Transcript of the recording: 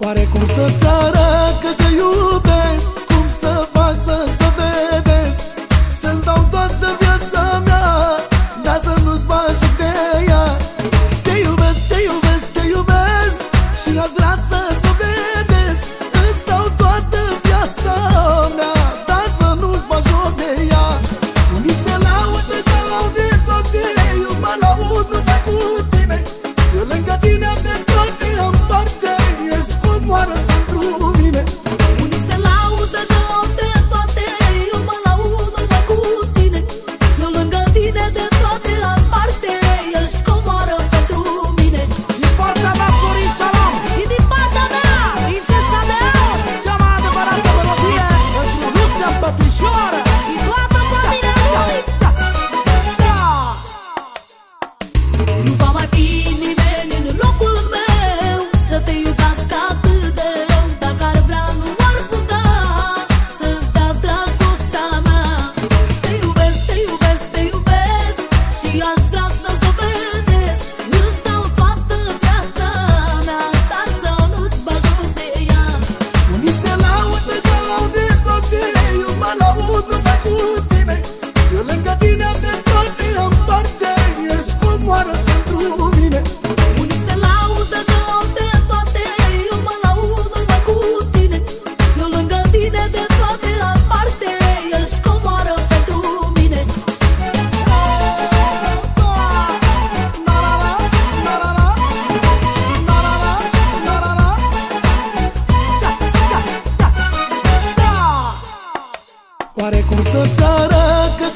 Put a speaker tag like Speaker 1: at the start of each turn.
Speaker 1: Oare cum să-ți arăt că te iubesc? Cum să fac să te vedeți? Să-ți dau toată viața mea Dar să nu-ți bagi de ea Te iubesc, te iubesc, te iubesc Și aș vrea să Bora! eu mă laud numai cu tine. Eu lângă tine de toate am parte Ești cum moară. Oare cum să-ți arăt că